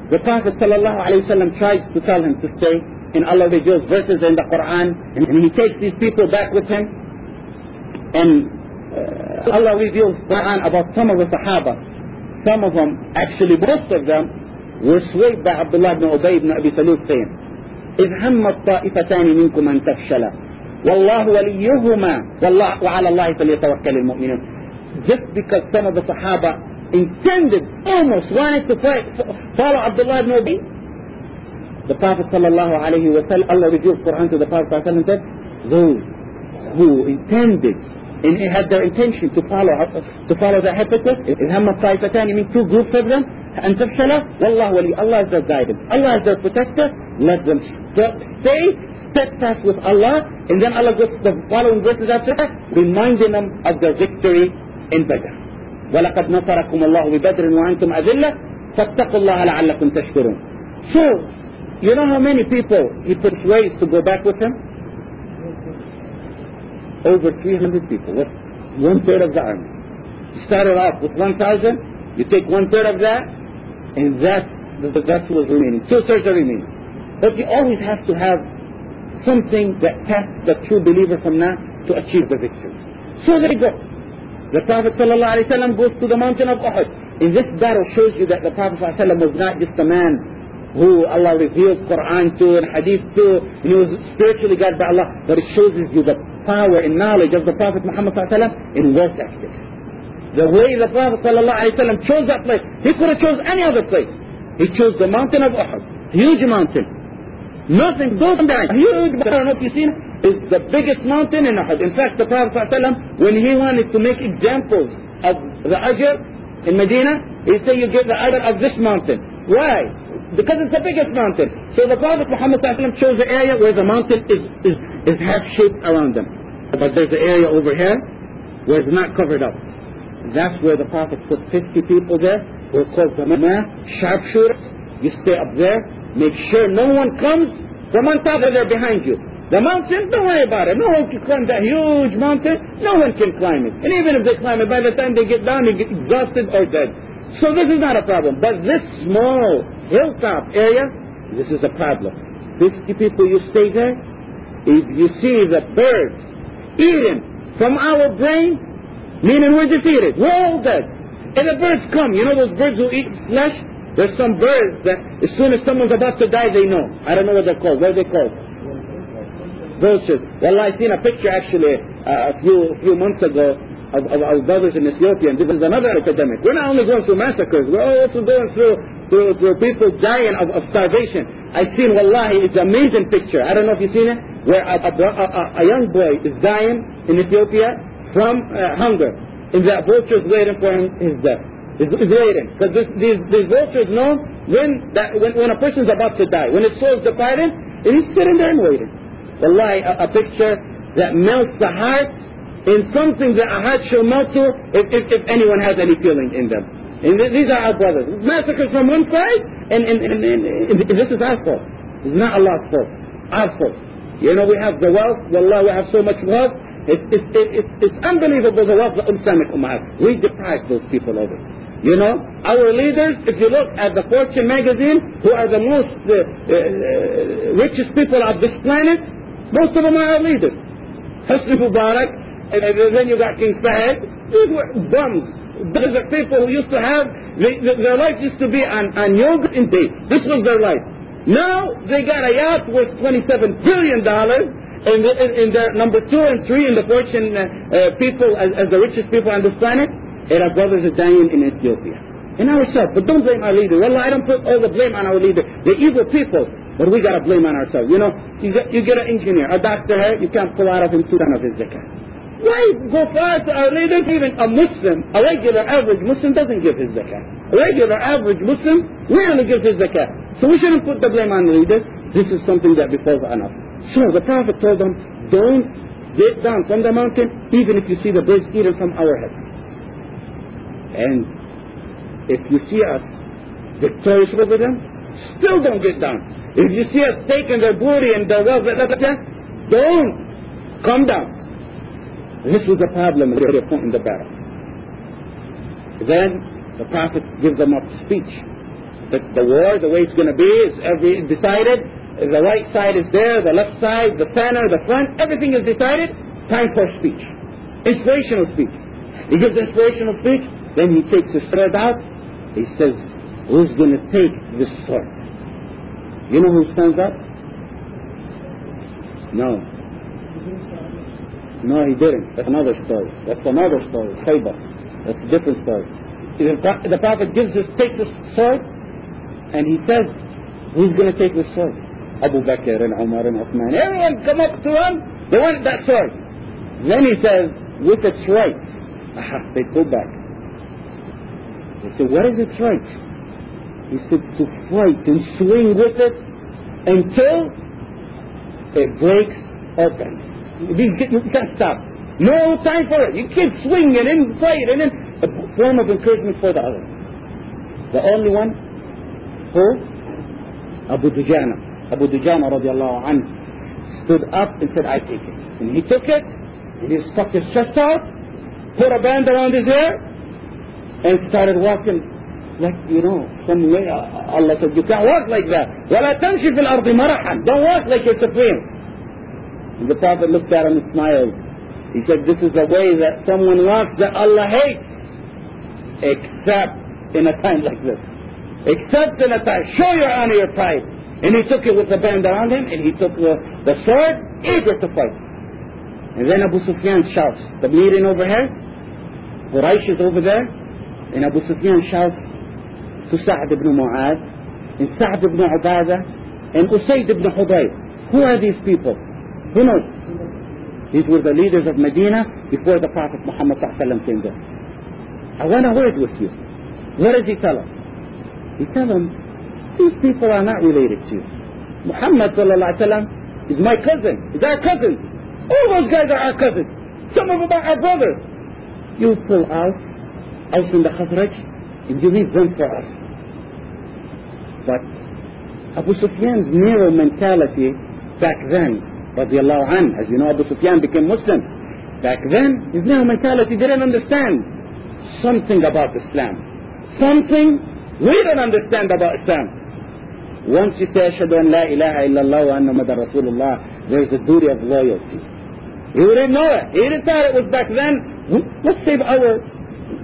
the Prophet ﷺ tries to tell him to stay, and Allah reveals verses in the Quran, and he takes these people back with him, and uh, Allah reveals Quran about some of the Sahaba. Some of them, actually most of them, were swayed by Abdullah ibn Ubay ibn Abi Salul saying, إذ هم الطائفتان منكم أن تفشلا والله وليهما والله وعلى الله فليتوكل المؤمنون just because some of the Sahaba intended, almost wanted to fight, follow Abdullah ibn Ubay. The Prophet sallallahu alayhi wa sallam, Allah revealed Quran to the Prophet sallallahu and said, those who intended and had their intention to follow to follow the hypocrites, إذ هم الطائفتان mean two groups of them, أن تفشل والله ولي Allah is their guidance. Allah is their protector. Let them stay steadfast with Allah, and then Allah goes to the following verses after that, reminding them of their victory in Badr. ولقد نصركم الله ببدر وأنتم أذلة فاتقوا الله لعلكم تشكرون. So, you know how many people he persuades to go back with him? Over 300 people. What? One third of the army. You started off with 1,000, you take one third of that, and that's the vessel is remaining. Two thirds are remaining. But you always have to have something that tests the true believer from that to achieve the victory. So they go. The Prophet ﷺ goes to the mountain of Uhud. In this battle shows you that the Prophet ﷺ was not just a man who Allah revealed Quran to and Hadith to, and he was spiritually guided by Allah, but it shows you the power and knowledge of the Prophet Muhammad ﷺ in war tactics. The way the Prophet ﷺ chose that place, he could have chose any other place. He chose the mountain of Uhud, huge mountain. Nothing, don't die. Huge, I don't you've seen it. It's the biggest mountain in Uhud. In fact, the Prophet ﷺ, when he wanted to make examples of the Ajr in Medina, he said, you get the Ajr of this mountain. Why? Because it's the biggest mountain. So the Prophet Muhammad ﷺ chose the area where the mountain is, is, is half-shaped around them. But there's an area over here where it's not covered up. That's where the Prophet put 50 people there we're called Tamama, sharpshooter. You stay up there, make sure no one comes from on top of there behind you. The mountain, don't worry about it. No one can climb that huge mountain. No one can climb it. And even if they climb it, by the time they get down, they get exhausted or dead. So this is not a problem. But this small hilltop area, this is a problem. 50 people, you stay there. If you see the birds eating from our brain, meaning we're defeated. We're all dead. And the birds come. You know those birds who eat flesh? There's some birds that as soon as someone's about to die, they know. I don't know what they're called. What are they called? Vultures. Well, I seen a picture actually uh, a few a few months ago of, of our brothers in Ethiopia, and this is another epidemic. We're not only going through massacres, we're also going through through, through people dying of, of starvation. I seen, wallahi, it's an amazing picture. I don't know if you've seen it, where a, a, a, a young boy is dying in Ethiopia from uh, hunger and the vultures waiting for him his death. Is, is waiting. Because this, these, these vultures know when, that, when, when a person's about to die. When his soul's departing, and he's sitting there and waiting. Wallahi, a, a picture that melts the heart in something that a heart shall melt to if, if, if anyone has any feeling in them. And th- these are our brothers. Massacres from one side, and, and, and, and, this is our fault. It's not Allah's fault. Our fault. You know, we have the wealth. Wallah, we have so much wealth. It, it, it, it's unbelievable the wealth of Islamic Ummah. We deprive those people of it. You know, our leaders, if you look at the Fortune magazine, who are the most uh, uh, richest people of this planet, most of them are our leaders. Hosni Mubarak, and then you got King Fahd. These were bums. These are people who used to have, they, their life used to be on, on yoga and date. This was their life. Now they got a yacht worth $27 billion and, and they're number two and three in the fortune uh, uh, people as, as the richest people on this planet, our brothers are dying in Ethiopia. And ourselves, but don't blame our leader. Well, I don't put all the blame on our leader. They're evil people, but we got to blame on ourselves. You know, you get, you get an engineer, a doctor here, you can't pull out of him ton of his zakat. Why go far to our leaders? Even a Muslim, a regular average Muslim doesn't give his zakat. A regular average Muslim rarely gives his zakat. So we shouldn't put the blame on the leaders. This is something that befalls on us. So the Prophet told them, don't get down from the mountain even if you see the birds eating from our head. And if you see us victorious over them, still don't get down. If you see us taking their booty and their wealth, don't come down. This was the problem at point in the battle. Then the Prophet gives them up speech. That the war, the way it's going to be, is every decided the right side is there, the left side, the center, the front, everything is decided. Time for speech. Inspirational speech. He gives inspirational speech, then he takes his sword out. He says, who's going to take this sword? You know who stands up? No. No, he didn't. That's another story. That's another story. Khaybar. That's a different story. The Prophet gives his, take his sword, and he says, who's going to take this sword? Abu Bakr and Umar and Uthman. Everyone come up to him. They want that sword. Then he says, with its right. Aha, they pull back. They said, what is its right? He said, to fight and swing with it until it breaks bends. You can't stop. No time for it. You keep swinging and fighting and a form of encouragement for the other. The only one who? Abu Dujana. Abu Dujana radiallahu anhu stood up and said, I take it. And he took it, and he stuck his chest out, put a band around his hair, and started walking like, you know, some way. Allah said, you can't walk like that. وَلَا تَمْشِ فِي الْأَرْضِ مَرَحًا Don't walk like you're supreme. And the Prophet looked at him and smiled. He said, this is the way that someone walks that Allah hates. Except in a time like this. Except in a time. Show your honor, your pride. And he took it with the band around him, and he took the, the sword, eager to fight. And then Abu Sufyan shouts, the meeting over here, Quraysh is over there, and Abu Sufyan shouts to Sa'd ibn Mu'adh, and Sa'd ibn Ubadah, and Usayd ibn Hudayr. Who are these people? Who knows? These were the leaders of Medina before the Prophet Muhammad came there. I want a word with you. What does he tell them? He tells them, these people are not related to you. Muhammad is my cousin. Is our cousin. All those guys are our cousins. Some of them are our brothers. You pull out, out from the Khazraj, and you leave them for us. But Abu Sufyan's narrow mentality back then, radiallahu an, as you know, Abu Sufyan became Muslim. Back then, his narrow mentality didn't understand something about Islam. Something we don't understand about Islam. Once you say, Ashhadu an la ilaha illallah wa anna Muhammadan Rasulullah, there's a duty of loyalty. He didn't know it. He didn't thought it was back then. Let's save our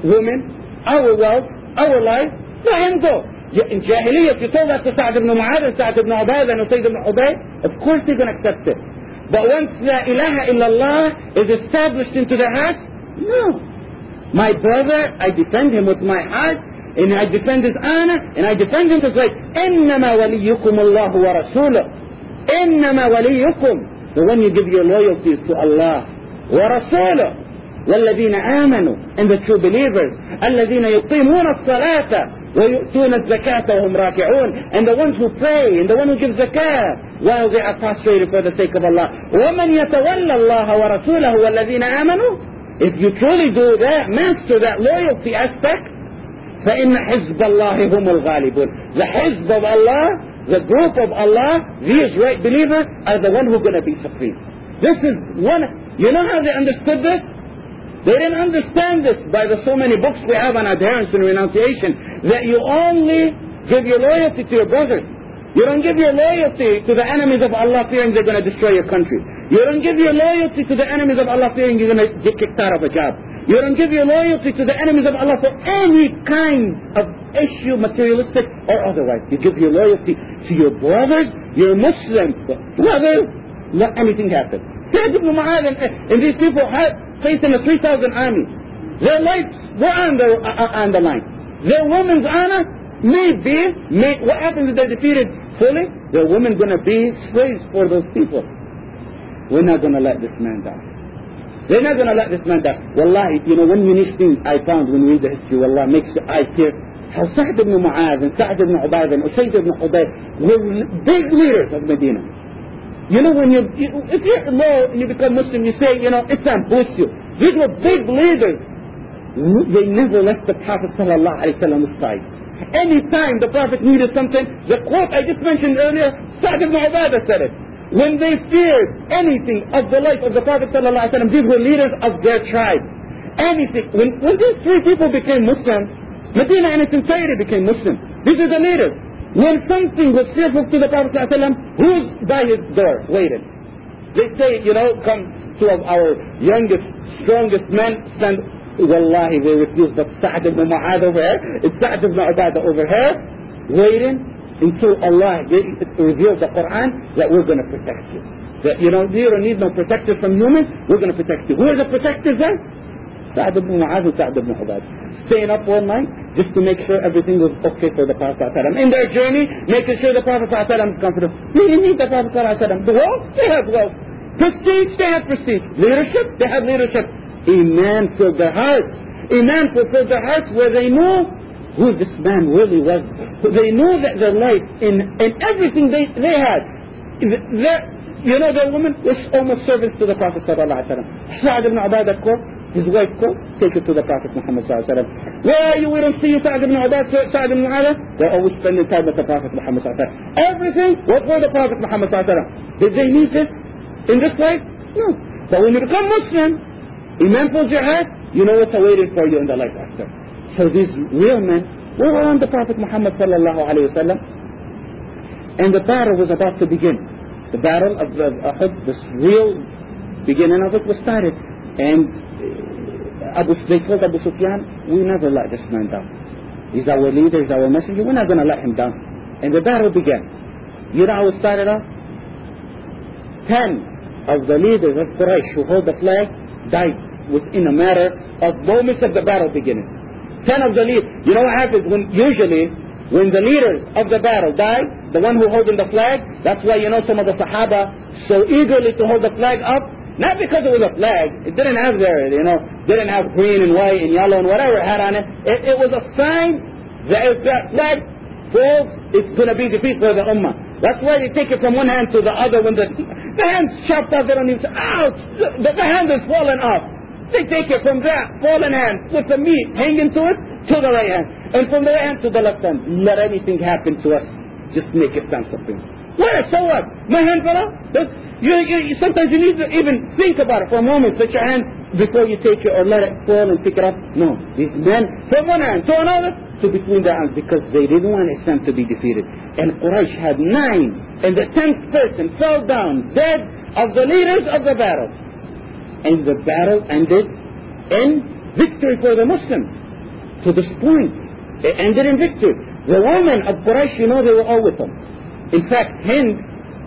women, our wealth, our life, let him go. In Jahiliyyah, if you told that to Sa'd ibn Mu'adh and Sa'd ibn Ubaid and Usayd ibn Ubaid, of course they're going to accept it. But once La ilaha illallah is established into their hearts, no. My brother, I defend him with my heart, and I defend his honor, and I defend him to say, إِنَّمَا وَلِيُّكُمُ اللَّهُ وَرَسُولُهُ إِنَّمَا وَلِيُّكُمْ The one you give your loyalty to Allah. وَرَسُولُهُ والذين آمنوا and the true believers. الذين يقيمون الصلاة ويؤتون الزكاة وهم راكعون and the ones who pray and the one who gives zakah while they are prostrated for the sake of Allah. ومن يتولى الله ورسوله والذين آمنوا if you truly do that, master that loyalty aspect, فإن حزب الله هم الغالبون. The حزب of Allah, the group of Allah, these right believers are the one who are going to be supreme. This is one, you know how they understood this? They didn't understand this by the so many books we have on adherence and renunciation, that you only give your loyalty to your brothers. You don't give your loyalty to the enemies of Allah fearing they're going to destroy your country. You don't give your loyalty to the enemies of Allah fearing you're going to get kicked out of a job. You don't give your loyalty to the enemies of Allah for any kind of issue, materialistic or otherwise. You give your loyalty to your brothers, your Muslim brothers, let anything happen. Sayyid ibn Mu'adh and, these people facing a 3,000 army. Their lives were on the, uh, on the line. Their women's honor may be, may, what happens if they're defeated fully? Their women going to be slaves for those people. We're not going to let this man die. They're not going to let this man die. Wallahi, you know, one unique thing I found when we read the history, wallah, makes your eyes tear. How Sa'd ibn Mu'adh and Sa'd ibn Ubayd and Usayd ibn Hudayr were big leaders of Medina. You know, when you, you if you're and you become Muslim, you say, you know, Islam boosts you. These were big leaders. They never left the Prophet sallallahu side. Any time the Prophet needed something, the quote I just mentioned earlier, Sa'd ibn Ubadah said it. When they feared anything of the life of the Prophet ﷺ, these were leaders of their tribe. Anything. When, when these three people became Muslim, Medina in its entirety became Muslim. These are the leaders. When something was fearful to the Prophet ﷺ, who's by his door waiting? They say, you know, come two of our youngest, strongest men stand Wallahi, they refused, but Sa'd ibn Mu'adh over here, it's Sa'd ibn Ubadah over here, waiting until Allah reveals the Quran that we're going to protect you. That, you know, you don't need no protector from humans, we're going to protect you. Who are the protectors then? Sa'd ibn and Sa'd ibn. Staying up all night just to make sure everything was okay for the Prophet In their journey, making sure the Prophet is comfortable. Didn't need the Prophet The wealth? They have wealth. Prestige? They have prestige. Leadership? They have leadership. Iman filled their hearts. Iman fulfilled their hearts where they knew who this man really was. They knew that their life, in, in everything they, they had, their, you know, their women was almost servants to the Prophet wasallam. Sa'd ibn Ubadah quote, His wife go, take it to the Prophet Muhammad sallallahu. Where are you? We don't see you, Sa'd ibn Ubad, Sa'd ibn Mu'adh. They're always spending time with the Prophet Muhammad sallallahu. Everything was for the Prophet Muhammad sallallahu. Did they need this in this life? No. But when you become Muslim, pulls your head, you know what's awaiting for you in the life after. So these real men were around the Prophet Muhammad sallallahu alaihi wasallam, and the battle was about to begin. The battle of, of Uhud, this real beginning of it was started, and Abu, they Abu Sufyan, we never let this man down. He's our leader, he's our messenger, we're not going to let him down. And the battle began. You know how it started off? Ten of the leaders of Quraysh who hold the flag died within a matter of moments of the battle beginning. Ten of the leaders. You know what happens when usually when the leaders of the battle die, the one who holding the flag, that's why you know some of the Sahaba so eagerly to hold the flag up not because it was a flag. It didn't have there, you know, didn't have green and white and yellow and whatever it had on it. It, it was a sign that if that flag falls, it's going to be defeat for the ummah. That's why they take it from one hand to the other. When the, the hand's chopped off, they don't even say, ouch, the, the hand is falling off. They take it from that fallen hand with the meat hanging to it to the right hand. And from the right hand to the left hand. Let anything happen to us. Just make it sound something. Where? So what? My hand fell off? You, you, sometimes you need to even think about it for a moment. Put your hand before you take it or let it fall and pick it up. No. These men from one hand to another to between their hands because they didn't want Islam to be defeated. And Quraysh had nine. And the tenth person fell down dead of the leaders of the battle. And the battle ended in victory for the Muslims. To this point, it ended in victory. The women of Quraysh, you know, they were all with them. In fact, Hind,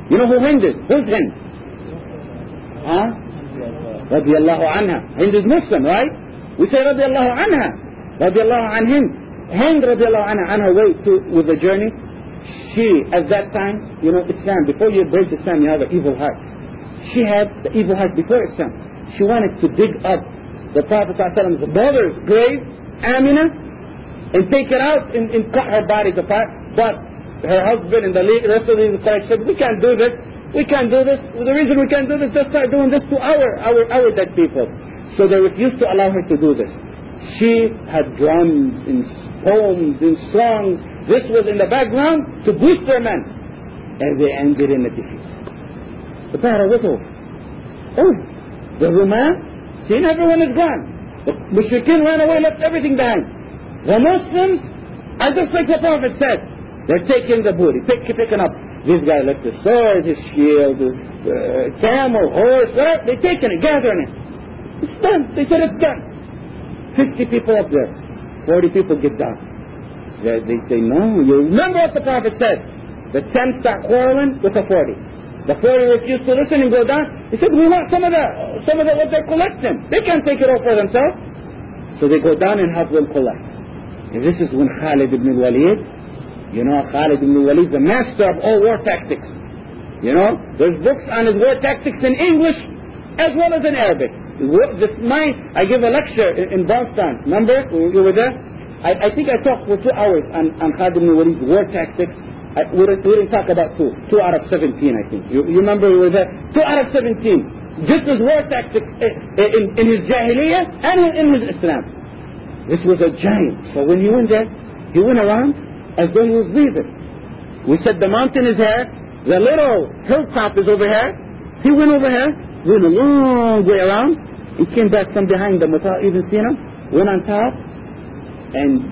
you know who Hind is? Who's Hind? Huh? Radiallahu anha. Hind is Muslim, right? We say radiallahu anha. Radiallahu an Hind. Hind radiallahu anha on her way to, with the journey, she, at that time, you know, Islam, before you break Islam, you have an evil heart. She had the evil heart before Islam. She wanted to dig up the Prophet ﷺ's mother's grave, Amina, and take it out and, and cut her body apart. But her husband and the rest of the Quraysh said, we can't do this. We can't do this. The reason we can't do this, just start doing this to our, our, our dead people. So they refused to allow her to do this. She had drums and poems and songs. This was in the background to boost their men. And they ended in a defeat. The battle was over. Oh, the Roman, seeing everyone is gone. The Mushrikeen ran away, left everything behind. The Muslims, and just like the Prophet said, they're taking the booty, pick, picking up. This guy left his sword, his shield, his uh, camel, horse, whatever. They're taking it, gathering it. It's done. They said it's done. 50 people up there. 40 people get down. They, they say, no, you remember what the Prophet said. The 10 start quarreling with the 40. The 40 refuse to listen and go down. He said, we want some of that, some of that what they're collecting. They can't take it all for themselves. So they go down and help them collect. And this is when Khalid ibn Walid you know, Khalid ibn Walid, the master of all war tactics. You know, there's books on his war tactics in English as well as in Arabic. This my, I give a lecture in, in Boston. Remember, you were there? I, I think I talked for two hours on, on Khalid ibn Walid's war tactics. I, we, didn't, we didn't talk about two. Two out of 17, I think. You, you remember we were there? Two out of 17. This his war tactics in, in, in his Jahiliyyah and in his Islam. This was a giant. So when he went there, he went around as though he was breathing. We said the mountain is here, the little hilltop is over here. He went over here, went a long way around, he came back from behind them without even seeing them, went on top, and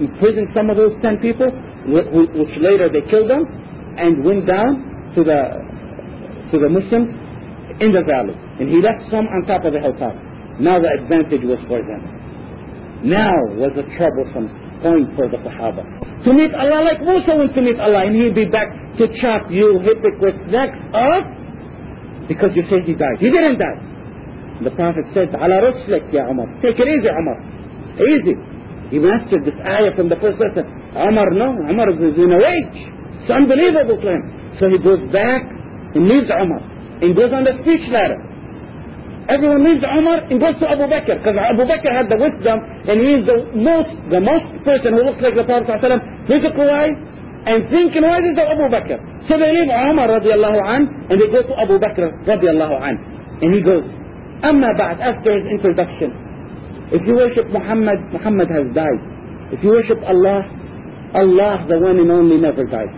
imprisoned some of those ten people, which later they killed them, and went down to the to the Muslims in the valley. And he left some on top of the hilltop. Now the advantage was for them. Now was a troublesome point for the Sahaba to meet Allah like Musa went to meet Allah and he'd be back to chop you hypocrites next off because you say he died. He didn't die. The Prophet said, Ala ruslik ya Umar. Take it easy, Umar. Easy. He mastered this ayah from the first lesson. Umar, no. Umar is in a rage. It's unbelievable to him. So he goes back and leaves Umar and goes on the speech ladder. Everyone leaves Umar and goes to Abu Bakr because Abu Bakr had the wisdom and he is the most, the most person who looks like the Prophet ﷺ physical wise and thinking wise is Abu Bakr. So they leave Umar radiallahu and they go to Abu Bakr radiallahu an and he goes, Amma ba'd, after his introduction, if you worship Muhammad, Muhammad has died. If you worship Allah, Allah the one and only never dies.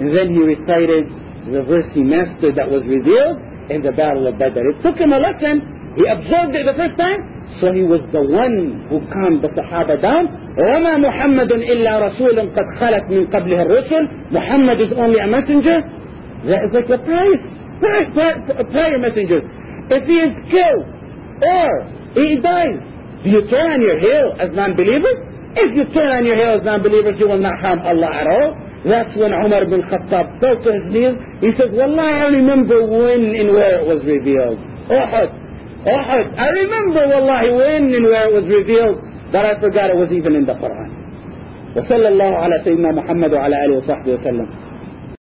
And then he recited the verse he mastered that was revealed in the Battle of Badr. It took him a lesson. He absorbed it the first time, so he was the one who calmed the Sahaba down. وَمَا مُحَمَّدٌ إِلَّا رَسُولٌ قَدْ خَلَتْ مِنْ قَبْلِهِ الرُّسُلُ Muhammad is only a messenger. That is like the price. Prior messenger. If he is killed or he dies, do you turn on your heel as non-believers? If you turn on your heel as non-believers, you will not harm Allah at all. That's when Umar bin Khattab fell to his knees. He says, Wallah, I remember when and where it was revealed. Uhud. Uhud. I remember, Wallahi, when and where it was revealed, but I forgot it was even in the Quran. وصلى الله على سيدنا محمد وعلى آله وصحبه وسلم